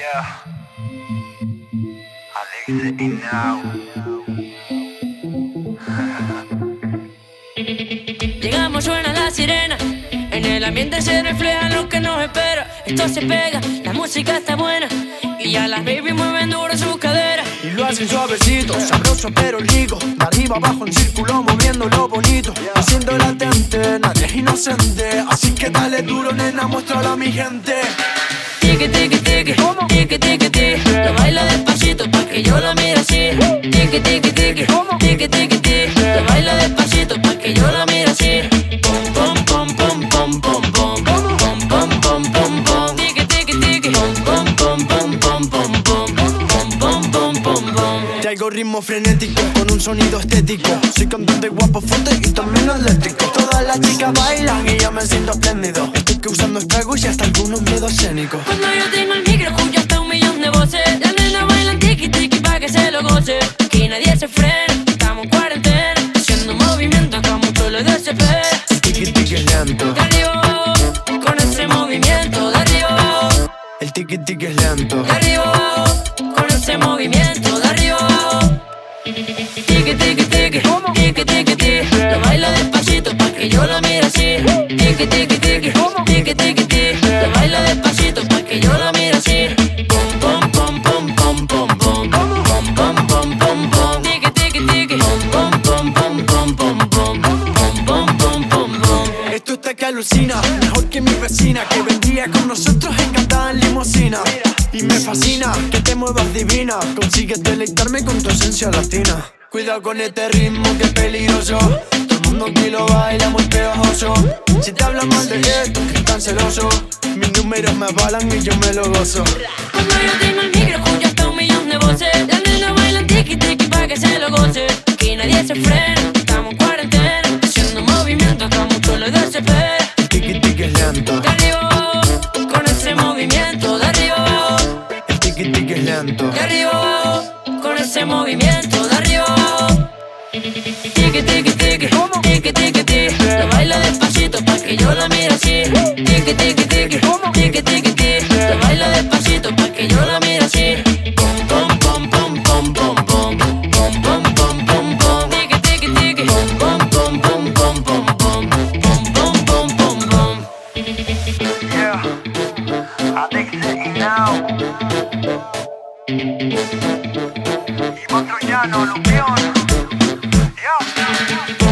Yeah. Alex in now. Llegamos, suena la sirena. En el ambiente se refleja lo que nos espera. Esto se pega, la música está buena. Y ya las baby mueven duro su cadera. Y lo hacen suavecito, sabroso pero rico. De arriba abajo en círculo moviendo lo bonito. Haciendo latente, nadie es inocente. Así que dale duro, nena, muéstralo a mi gente. Tiki, tiki, tiki, tiki, tiki, tiki. Lo baila despacito pa' que yo lo mire así. Tiki, tiki, tiki, tiki, tiki, tiki. Lo baila despacito pa' que yo lo mire así. Pum, pum, pum, pum, pum, pum, pum. Pum, pum, pum, pum, pum. Tiki, tiki, tiki. Pum, pum, pum, pum, pum, pum. Pum, pum, pum, pum, pum. Traigo ritmo frenético con un sonido estético. Soy cantante guapo, fuerte y también atlético. Todas las chicas bailan y yo me siento espléndido. Estoy y hasta algunos miedos escénicos. Cuando yo tengo el micro escucho hasta un millón de voces. Las nenas bailan tiki tiki pa' que se lo goce. Aquí nadie se frena, estamos en cuarentena. Haciendo movimiento como tú lo desesperas Tiki tiki es lento, arriba, con ese movimiento. De arriba, el tiki tiki es lento. de arriba Con ese movimiento. De arriba. Tiki tiki tiki, tiki tiki tiki. Lo baila despacito pa' que yo lo mire así. Tiki, tiki mejor que mi vecina que vendría con nosotros encantada en limusina. Y me fascina que te muevas divina, consigues deleitarme con tu esencia latina. Cuidado con este ritmo que es peligroso. Todo el mundo aquí lo baila muy pegajoso. Si te hablan mal de esto, que están celosos. Mis números me avalan y yo me lo gozo. Cuando yo tengo el micro escucho hasta un millón de voces Las nenas bailan tiki tiki pa' que se lo goce Aquí nadie se frena, estamos en cuarentena Haciendo movimiento como mucho lo desespera lento, De arriba, con ese movimiento De arriba, el tiki tiki es lento. de arriba Con ese movimiento De arriba. Tiki tiki tiki, tiki tiki tiki. Lo baila despacito pa' que yo lo mire Yeah, I think City now. Y patrullano, Yeah.